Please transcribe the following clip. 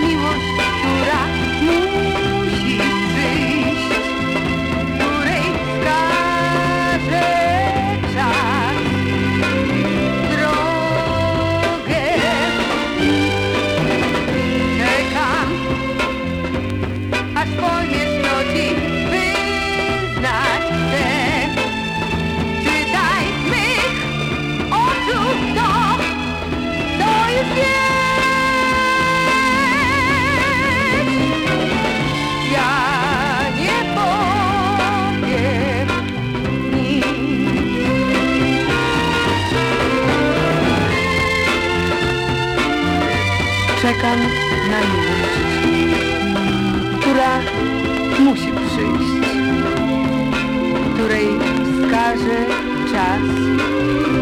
mi dura czekam na miłość, która musi przyjść, której wskaże czas.